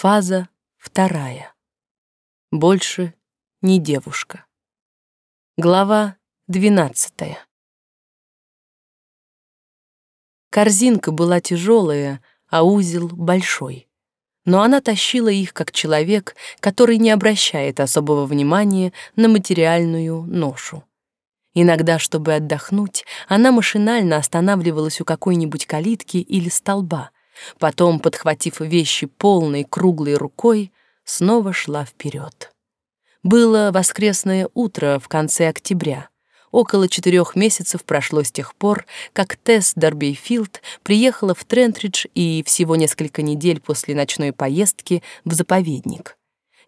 Фаза вторая. Больше не девушка. Глава двенадцатая. Корзинка была тяжелая, а узел большой. Но она тащила их как человек, который не обращает особого внимания на материальную ношу. Иногда, чтобы отдохнуть, она машинально останавливалась у какой-нибудь калитки или столба, Потом, подхватив вещи полной круглой рукой, снова шла вперед. Было воскресное утро в конце октября. Около четырех месяцев прошло с тех пор, как Тесс Дарбейфилд приехала в Трентридж и всего несколько недель после ночной поездки в заповедник.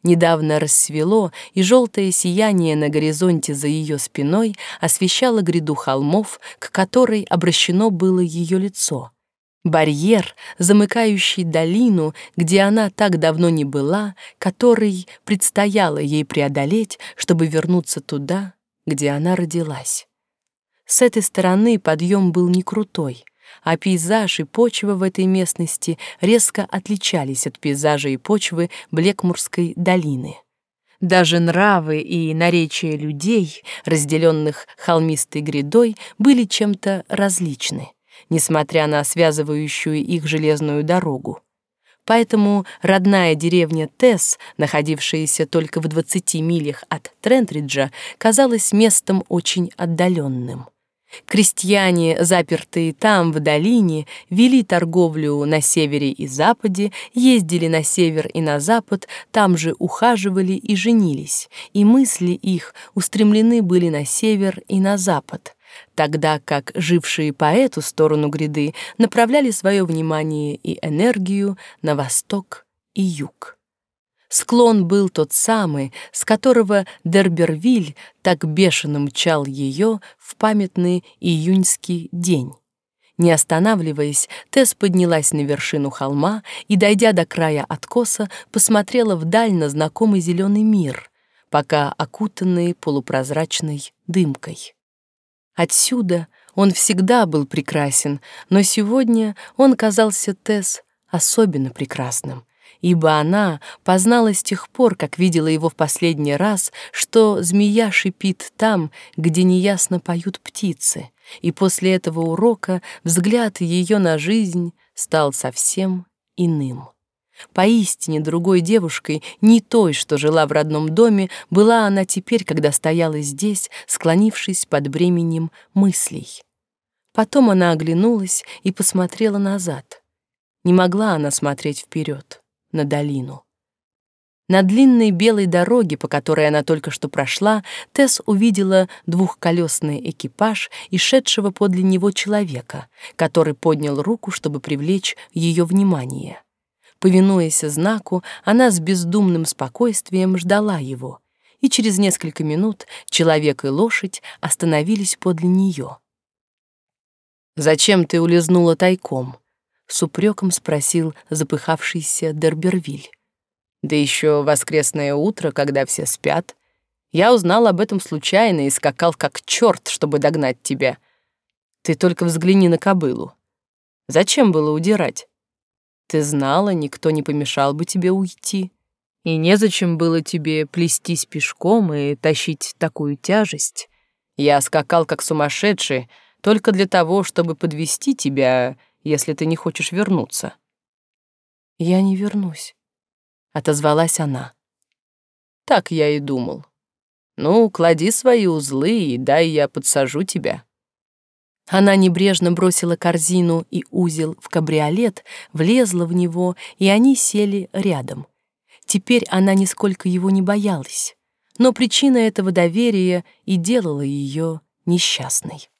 Недавно рассвело, и желтое сияние на горизонте за ее спиной освещало гряду холмов, к которой обращено было ее лицо — Барьер, замыкающий долину, где она так давно не была, который предстояло ей преодолеть, чтобы вернуться туда, где она родилась. С этой стороны подъем был не крутой, а пейзаж и почва в этой местности резко отличались от пейзажа и почвы Блекмурской долины. Даже нравы и наречия людей, разделенных холмистой грядой, были чем-то различны несмотря на связывающую их железную дорогу. Поэтому родная деревня Тесс, находившаяся только в 20 милях от Трентриджа, казалась местом очень отдаленным. Крестьяне, запертые там, в долине, вели торговлю на севере и западе, ездили на север и на запад, там же ухаживали и женились, и мысли их устремлены были на север и на запад, тогда как жившие по эту сторону гряды направляли свое внимание и энергию на восток и юг. Склон был тот самый, с которого Дербервиль так бешено мчал ее в памятный июньский день. Не останавливаясь, Тесс поднялась на вершину холма и, дойдя до края откоса, посмотрела вдаль на знакомый зеленый мир, пока окутанный полупрозрачной дымкой. Отсюда он всегда был прекрасен, но сегодня он казался Тесс особенно прекрасным, ибо она познала с тех пор, как видела его в последний раз, что змея шипит там, где неясно поют птицы, и после этого урока взгляд ее на жизнь стал совсем иным. Поистине другой девушкой, не той, что жила в родном доме, была она теперь, когда стояла здесь, склонившись под бременем мыслей. Потом она оглянулась и посмотрела назад. Не могла она смотреть вперед, на долину. На длинной белой дороге, по которой она только что прошла, Тесс увидела двухколесный экипаж и шедшего подле него человека, который поднял руку, чтобы привлечь ее внимание. Повинуясь знаку, она с бездумным спокойствием ждала его, и через несколько минут человек и лошадь остановились подле нее. «Зачем ты улизнула тайком?» — с упреком спросил запыхавшийся Дербервиль. «Да еще воскресное утро, когда все спят. Я узнал об этом случайно и скакал как черт, чтобы догнать тебя. Ты только взгляни на кобылу. Зачем было удирать? Ты знала, никто не помешал бы тебе уйти. И незачем было тебе плестись пешком и тащить такую тяжесть. Я скакал как сумасшедший только для того, чтобы подвести тебя, если ты не хочешь вернуться. Я не вернусь, отозвалась она. Так я и думал. Ну, клади свои узлы и дай я подсажу тебя. Она небрежно бросила корзину и узел в кабриолет, влезла в него, и они сели рядом. Теперь она нисколько его не боялась, но причина этого доверия и делала ее несчастной.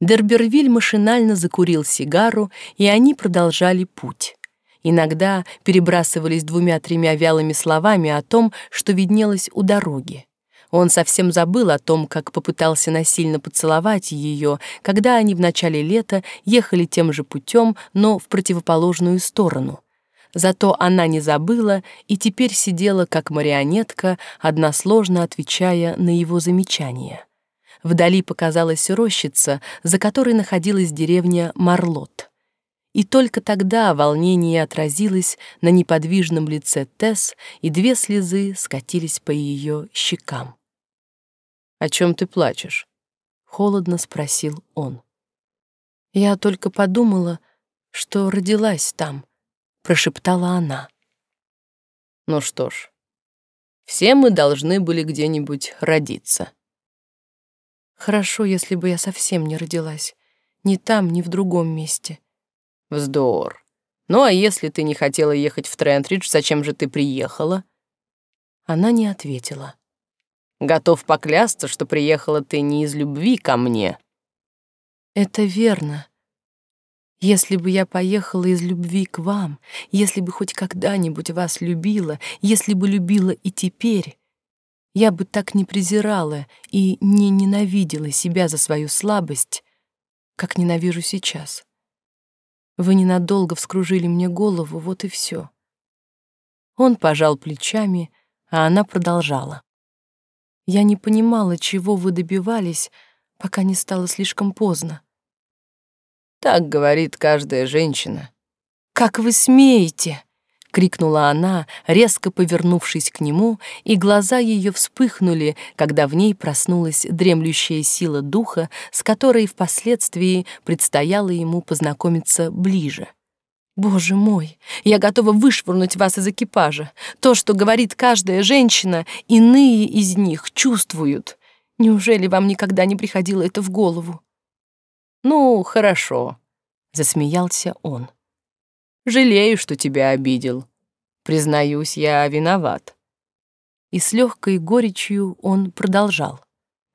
Дербервиль машинально закурил сигару, и они продолжали путь. Иногда перебрасывались двумя-тремя вялыми словами о том, что виднелось у дороги. Он совсем забыл о том, как попытался насильно поцеловать ее, когда они в начале лета ехали тем же путем, но в противоположную сторону. Зато она не забыла и теперь сидела как марионетка, односложно отвечая на его замечания. Вдали показалась рощица, за которой находилась деревня Марлот. И только тогда волнение отразилось на неподвижном лице Тесс, и две слезы скатились по ее щекам. «О чем ты плачешь?» — холодно спросил он. «Я только подумала, что родилась там», — прошептала она. «Ну что ж, все мы должны были где-нибудь родиться». «Хорошо, если бы я совсем не родилась. Ни там, ни в другом месте. Вздор. Ну а если ты не хотела ехать в Трентридж, зачем же ты приехала? Она не ответила. Готов поклясться, что приехала ты не из любви ко мне. Это верно. Если бы я поехала из любви к вам, если бы хоть когда-нибудь вас любила, если бы любила и теперь, я бы так не презирала и не ненавидела себя за свою слабость, как ненавижу сейчас. Вы ненадолго вскружили мне голову, вот и все. Он пожал плечами, а она продолжала. Я не понимала, чего вы добивались, пока не стало слишком поздно. Так говорит каждая женщина. Как вы смеете? Крикнула она, резко повернувшись к нему, и глаза ее вспыхнули, когда в ней проснулась дремлющая сила духа, с которой впоследствии предстояло ему познакомиться ближе. Боже мой, я готова вышвырнуть вас из экипажа. То, что говорит каждая женщина, иные из них чувствуют. Неужели вам никогда не приходило это в голову? Ну, хорошо, засмеялся он. Жалею, что тебя обидел. Признаюсь, я виноват. И с легкой горечью он продолжал.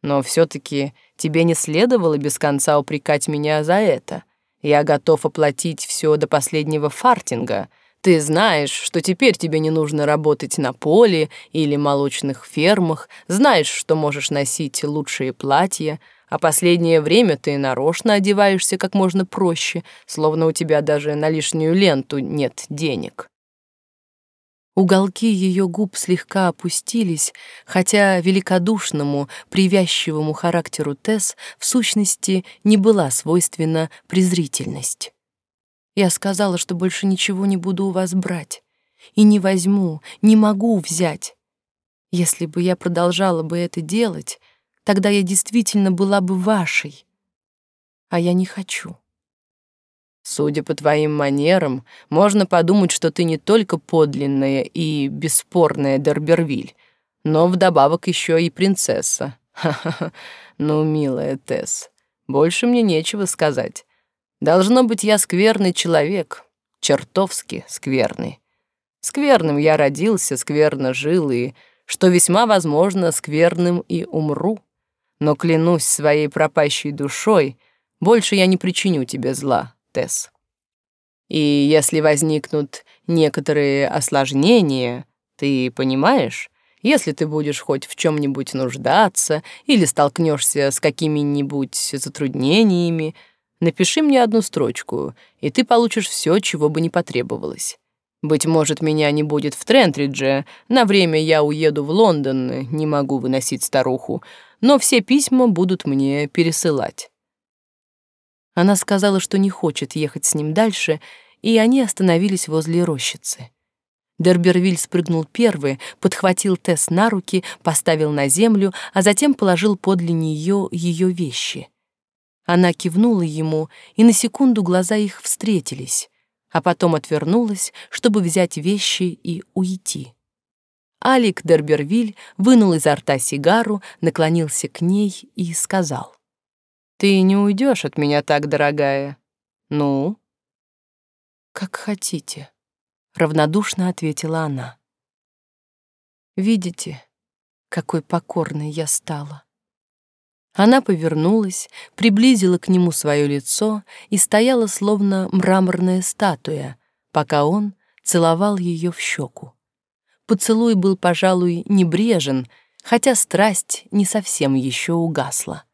Но все-таки тебе не следовало без конца упрекать меня за это. Я готов оплатить все до последнего фартинга. Ты знаешь, что теперь тебе не нужно работать на поле или молочных фермах, знаешь, что можешь носить лучшие платья, а последнее время ты нарочно одеваешься как можно проще, словно у тебя даже на лишнюю ленту нет денег. Уголки ее губ слегка опустились, хотя великодушному, привязчивому характеру Тесс в сущности не была свойственна презрительность. Я сказала, что больше ничего не буду у вас брать. И не возьму, не могу взять. Если бы я продолжала бы это делать, Тогда я действительно была бы вашей. А я не хочу. Судя по твоим манерам, можно подумать, что ты не только подлинная и бесспорная Дербервиль, но вдобавок еще и принцесса. Ну, милая Тесс, больше мне нечего сказать. Должно быть, я скверный человек, чертовски скверный. Скверным я родился, скверно жил и, что весьма возможно, скверным и умру но клянусь своей пропащей душой, больше я не причиню тебе зла, Тесс. И если возникнут некоторые осложнения, ты понимаешь, если ты будешь хоть в чем-нибудь нуждаться или столкнешься с какими-нибудь затруднениями, напиши мне одну строчку, и ты получишь все, чего бы не потребовалось. Быть может, меня не будет в Трентридже, на время я уеду в Лондон, не могу выносить старуху, но все письма будут мне пересылать. Она сказала, что не хочет ехать с ним дальше, и они остановились возле рощицы. Дербервиль спрыгнул первый, подхватил Тесс на руки, поставил на землю, а затем положил подле нее ее вещи. Она кивнула ему, и на секунду глаза их встретились, а потом отвернулась, чтобы взять вещи и уйти. Алик Дербервиль вынул изо рта сигару, наклонился к ней и сказал. «Ты не уйдешь от меня так, дорогая. Ну?» «Как хотите», — равнодушно ответила она. «Видите, какой покорной я стала?» Она повернулась, приблизила к нему свое лицо и стояла словно мраморная статуя, пока он целовал ее в щеку. Поцелуй был, пожалуй, небрежен, хотя страсть не совсем еще угасла.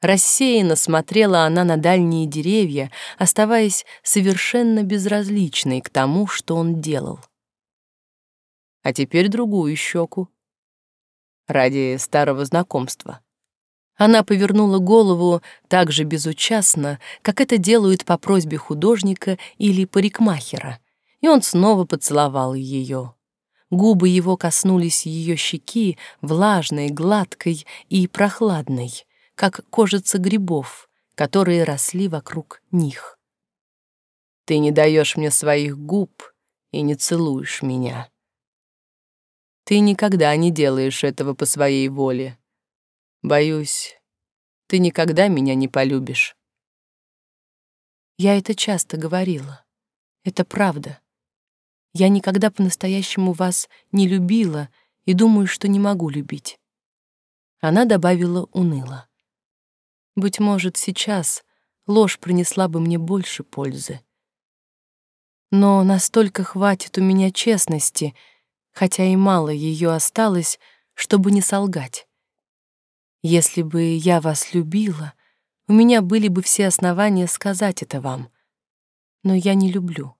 Рассеянно смотрела она на дальние деревья, оставаясь совершенно безразличной к тому, что он делал. А теперь другую щеку. Ради старого знакомства. Она повернула голову так же безучастно, как это делают по просьбе художника или парикмахера, и он снова поцеловал ее. Губы его коснулись ее щеки, влажной, гладкой и прохладной, как кожица грибов, которые росли вокруг них. «Ты не даешь мне своих губ и не целуешь меня. Ты никогда не делаешь этого по своей воле. Боюсь, ты никогда меня не полюбишь». Я это часто говорила. Это правда. Я никогда по-настоящему вас не любила и думаю, что не могу любить. Она добавила уныло. Быть может, сейчас ложь принесла бы мне больше пользы. Но настолько хватит у меня честности, хотя и мало ее осталось, чтобы не солгать. Если бы я вас любила, у меня были бы все основания сказать это вам. Но я не люблю.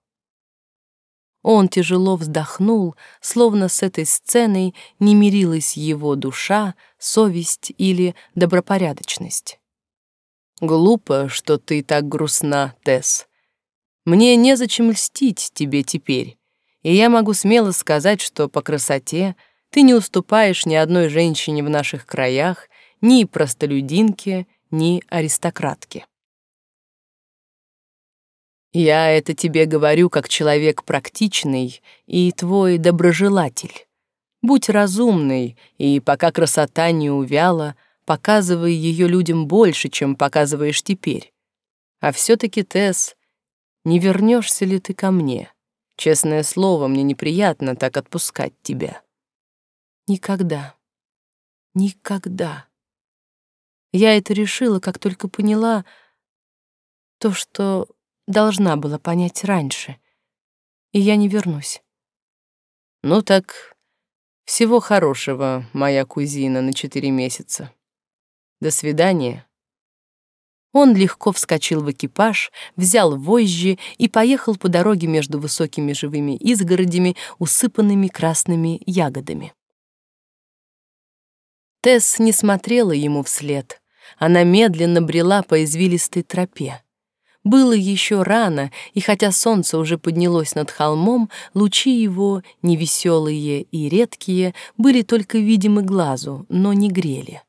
Он тяжело вздохнул, словно с этой сценой не мирилась его душа, совесть или добропорядочность. «Глупо, что ты так грустна, Тесс. Мне незачем льстить тебе теперь, и я могу смело сказать, что по красоте ты не уступаешь ни одной женщине в наших краях, ни простолюдинке, ни аристократке. Я это тебе говорю как человек практичный и твой доброжелатель. Будь разумный, и пока красота не увяла, показывай ее людям больше, чем показываешь теперь. А все-таки, Тесс, не вернешься ли ты ко мне? Честное слово, мне неприятно так отпускать тебя. Никогда. Никогда. Я это решила, как только поняла то, что должна была понять раньше. И я не вернусь. Ну так, всего хорошего, моя кузина, на четыре месяца. До свидания. Он легко вскочил в экипаж, взял вожжи и поехал по дороге между высокими живыми изгородями, усыпанными красными ягодами. Тесс не смотрела ему вслед. Она медленно брела по извилистой тропе. Было еще рано, и хотя солнце уже поднялось над холмом, лучи его, невеселые и редкие, были только видимы глазу, но не грели.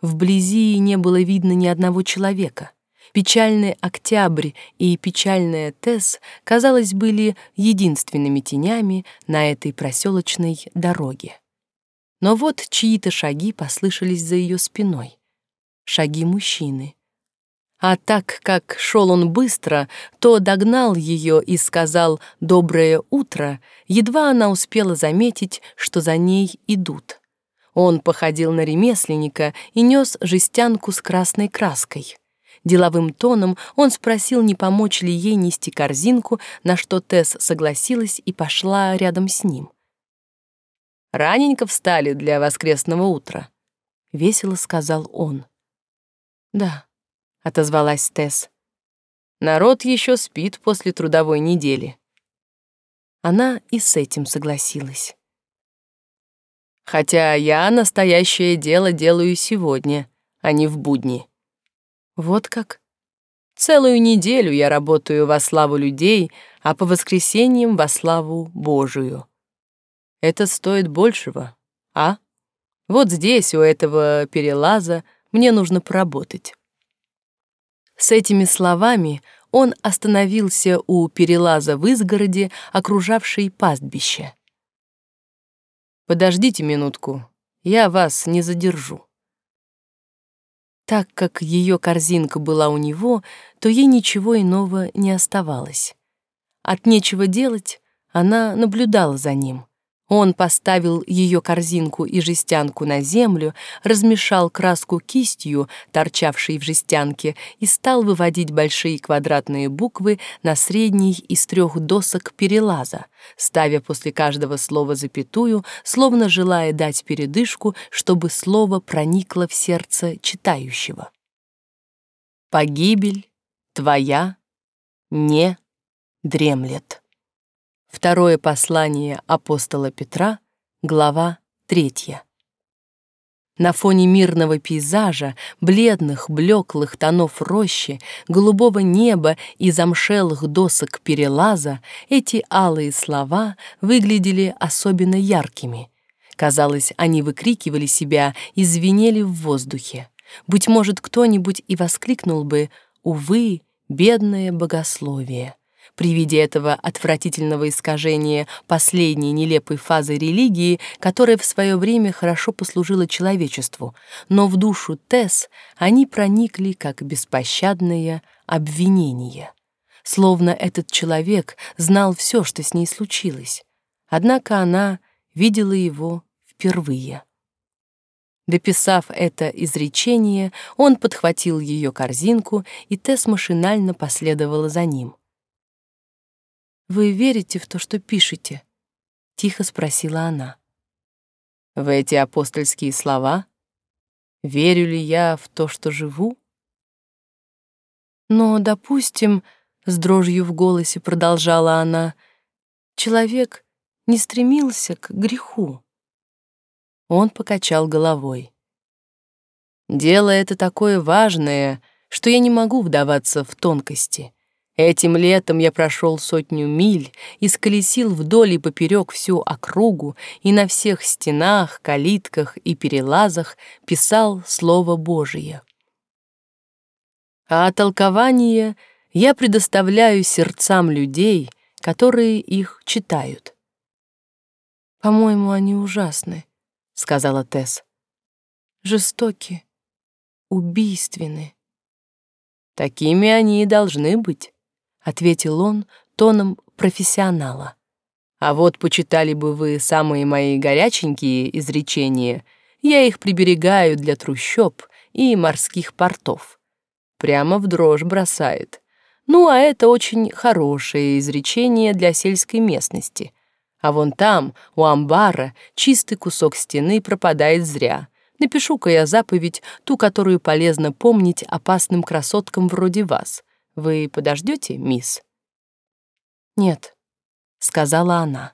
Вблизи не было видно ни одного человека. Печальный октябрь и печальная Тесс, казалось, были единственными тенями на этой проселочной дороге. Но вот чьи-то шаги послышались за ее спиной. Шаги мужчины — а так как шел он быстро, то догнал ее и сказал «доброе утро», едва она успела заметить, что за ней идут. Он походил на ремесленника и нес жестянку с красной краской. Деловым тоном он спросил, не помочь ли ей нести корзинку, на что Тесс согласилась и пошла рядом с ним. «Раненько встали для воскресного утра», — весело сказал он. «Да», — отозвалась Тесс. «Народ еще спит после трудовой недели». Она и с этим согласилась. «Хотя я настоящее дело делаю сегодня, а не в будни». «Вот как?» «Целую неделю я работаю во славу людей, а по воскресеньям во славу Божию. Это стоит большего, а? Вот здесь, у этого перелаза, мне нужно поработать». С этими словами он остановился у перелаза в изгороде, окружавшей пастбище. «Подождите минутку, я вас не задержу». Так как ее корзинка была у него, то ей ничего иного не оставалось. От нечего делать она наблюдала за ним — он поставил ее корзинку и жестянку на землю, размешал краску кистью, торчавшей в жестянке, и стал выводить большие квадратные буквы на средней из трех досок перелаза, ставя после каждого слова запятую, словно желая дать передышку, чтобы слово проникло в сердце читающего. «Погибель твоя не дремлет». Второе послание апостола Петра, глава 3. На фоне мирного пейзажа, бледных, блеклых тонов рощи, голубого неба и замшелых досок перелаза эти алые слова выглядели особенно яркими. Казалось, они выкрикивали себя и звенели в воздухе. Быть может, кто-нибудь и воскликнул бы «Увы, бедное богословие!» При виде этого отвратительного искажения последней нелепой фазы религии, которая в свое время хорошо послужила человечеству, но в душу Тесс они проникли как беспощадное обвинение. Словно этот человек знал все, что с ней случилось. Однако она видела его впервые. Дописав это изречение, он подхватил ее корзинку, и Тесс машинально последовала за ним — «Вы верите в то, что пишете?» — тихо спросила она. «В эти апостольские слова? Верю ли я в то, что живу?» «Но, допустим, — с дрожью в голосе продолжала она, — человек не стремился к греху». Он покачал головой. «Дело это такое важное, что я не могу вдаваться в тонкости. Этим летом я прошел сотню миль и сколесил вдоль и поперек всю округу и на всех стенах, калитках и перелазах писал Слово Божие. А толкование я предоставляю сердцам людей, которые их читают. «По-моему, они ужасны», — сказала Тесс. «Жестоки, убийственны». Такими они и должны быть. — ответил он тоном профессионала. «А вот почитали бы вы самые мои горяченькие изречения, я их приберегаю для трущоб и морских портов. Прямо в дрожь бросает. Ну, а это очень хорошее изречение для сельской местности. А вон там, у амбара, чистый кусок стены пропадает зря. Напишу-ка я заповедь, ту, которую полезно помнить опасным красоткам вроде вас — вы подождете, мисс? Нет, сказала она.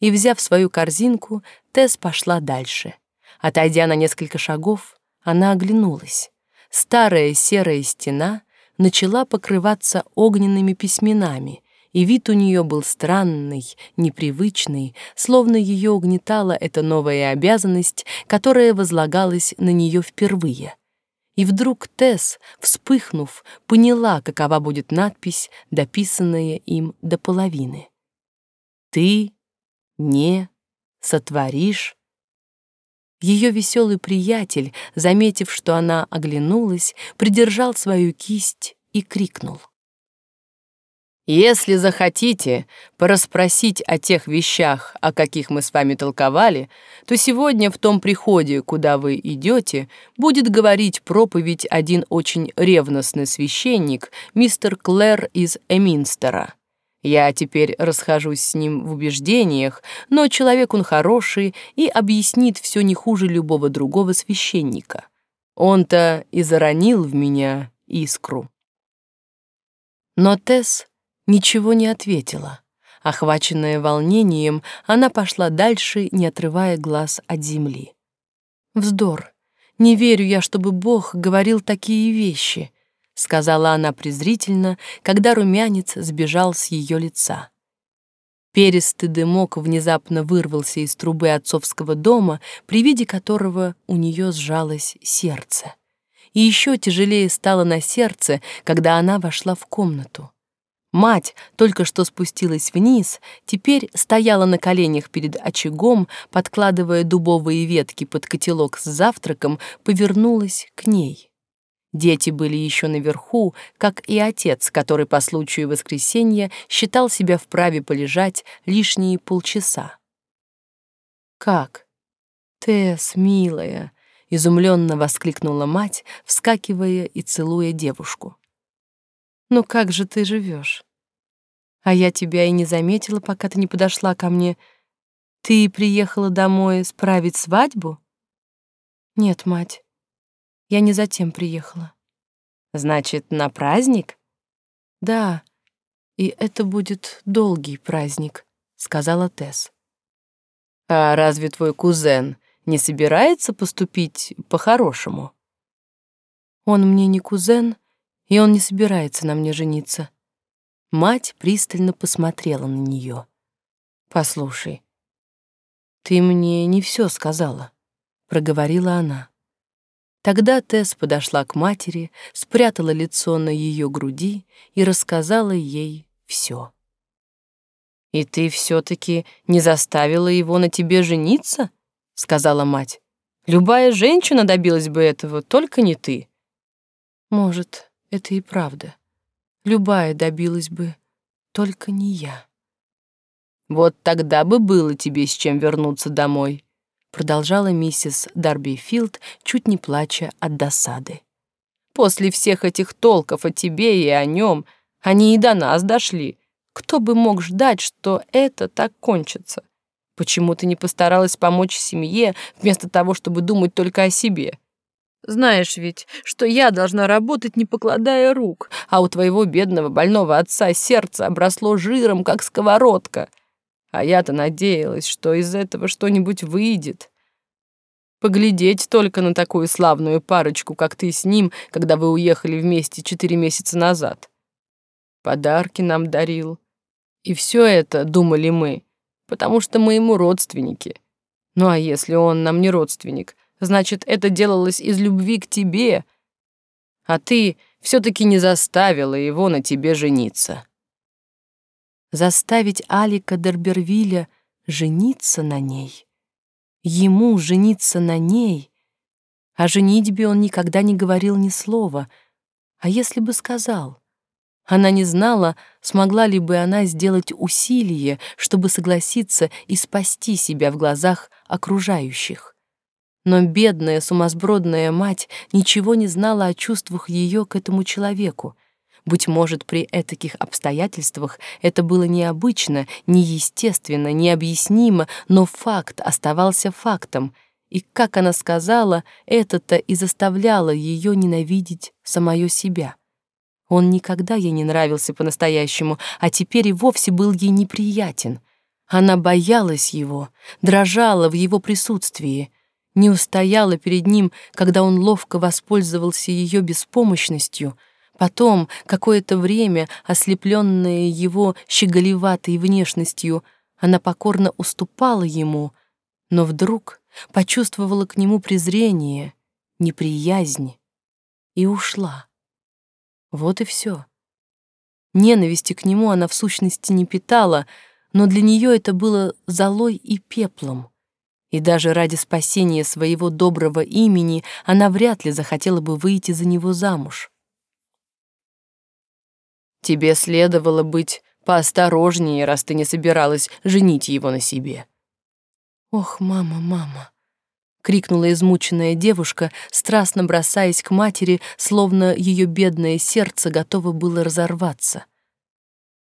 И, взяв свою корзинку, Тесс пошла дальше. Отойдя на несколько шагов, она оглянулась. Старая серая стена начала покрываться огненными письменами, и вид у нее был странный, непривычный, словно ее угнетала эта новая обязанность, которая возлагалась на нее впервые. И вдруг Тесс, вспыхнув, поняла, какова будет надпись, дописанная им до половины. «Ты не сотворишь». Ее веселый приятель, заметив, что она оглянулась, придержал свою кисть и крикнул. Если захотите порасспросить о тех вещах, о каких мы с вами толковали, то сегодня в том приходе, куда вы идете, будет говорить проповедь один очень ревностный священник, мистер Клэр из Эминстера. Я теперь расхожусь с ним в убеждениях, но человек он хороший и объяснит все не хуже любого другого священника. Он-то и заронил в меня искру. Но Тесс ничего не ответила. Охваченная волнением, она пошла дальше, не отрывая глаз от земли. «Вздор! Не верю я, чтобы Бог говорил такие вещи», — сказала она презрительно, когда румянец сбежал с ее лица. Перистый дымок внезапно вырвался из трубы отцовского дома, при виде которого у нее сжалось сердце. И еще тяжелее стало на сердце, когда она вошла в комнату. Мать только что спустилась вниз, теперь стояла на коленях перед очагом, подкладывая дубовые ветки под котелок с завтраком, повернулась к ней. Дети были еще наверху, как и отец, который по случаю воскресенья считал себя вправе полежать лишние полчаса. «Как? Тесс, милая!» — изумленно воскликнула мать, вскакивая и целуя девушку. Ну как же ты живешь? А я тебя и не заметила, пока ты не подошла ко мне. Ты приехала домой справить свадьбу? Нет, мать. Я не затем приехала. Значит, на праздник? Да. И это будет долгий праздник, сказала Тесс. А разве твой кузен не собирается поступить по-хорошему? Он мне не кузен, и он не собирается на мне жениться. Мать пристально посмотрела на нее. Послушай, ты мне не все сказала, проговорила она. Тогда Тесс подошла к матери, спрятала лицо на ее груди и рассказала ей все. «И ты все-таки не заставила его на тебе жениться?» — сказала мать. «Любая женщина добилась бы этого, только не ты». «Может, это и правда. Любая добилась бы, только не я». «Вот тогда бы было тебе с чем вернуться домой», — продолжала миссис Дарбифилд, чуть не плача от досады. «После всех этих толков о тебе и о нем они и до нас дошли. Кто бы мог ждать, что это так кончится? Почему ты не постаралась помочь семье, вместо того, чтобы думать только о себе? Знаешь ведь, что я должна работать, не покладая рук, а у твоего бедного больного отца сердце обросло жиром, как сковородка. А я-то надеялась, что из этого что-нибудь выйдет. Поглядеть только на такую славную парочку, как ты с ним, когда вы уехали вместе четыре месяца назад подарки нам дарил. И все это, думали мы, потому что мы ему родственники. Ну а если он нам не родственник, значит, это делалось из любви к тебе, а ты все-таки не заставила его на тебе жениться. Заставить Алика Дербервиля жениться на ней, ему жениться на ней, о женитьбе он никогда не говорил ни слова, а если бы сказал, она не знала, смогла ли бы она сделать усилие, чтобы согласиться и спасти себя в глазах окружающих. Но бедная сумасбродная мать ничего не знала о чувствах ее к этому человеку. Быть может, при этих обстоятельствах это было необычно, неестественно, необъяснимо, но факт оставался фактом, и, как она сказала, это-то и заставляло ее ненавидеть самое себя. Он никогда ей не нравился по-настоящему, а теперь и вовсе был ей неприятен. Она боялась его, дрожала в его присутствии, не устояла перед ним, когда он ловко воспользовался ее беспомощностью. Потом, какое-то время, ослепленная его щеголеватой внешностью, она покорно уступала ему, но вдруг почувствовала к нему презрение, неприязнь и ушла. Вот и все. Ненависти к нему она в сущности не питала, но для нее это было золой и пеплом. И даже ради спасения своего доброго имени она вряд ли захотела бы выйти за него замуж. «Тебе следовало быть поосторожнее, раз ты не собиралась женить его на себе». «Ох, мама, мама, — крикнула измученная девушка, страстно бросаясь к матери, словно ее бедное сердце готово было разорваться.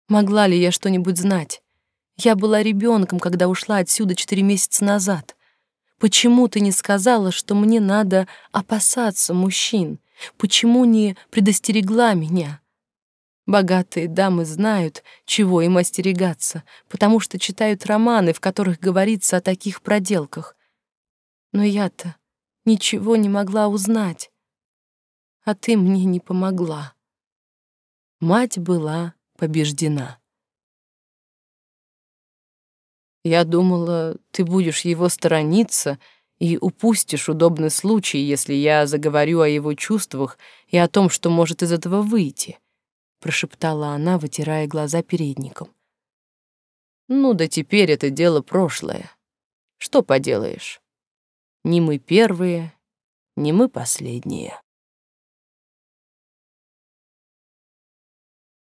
«Могла ли я что-нибудь знать? Я была ребенком, когда ушла отсюда четыре месяца назад. Почему ты не сказала, что мне надо опасаться мужчин? Почему не предостерегла меня?» Богатые дамы знают, чего им остерегаться, потому что читают романы, в которых говорится о таких проделках — но я-то ничего не могла узнать. А ты мне не помогла. Мать была побеждена. Я думала, ты будешь его сторониться и упустишь удобный случай, если я заговорю о его чувствах и о том, что может из этого выйти, прошептала она, вытирая глаза передником. Ну да теперь это дело прошлое. Что поделаешь? Не мы первые, не мы последние.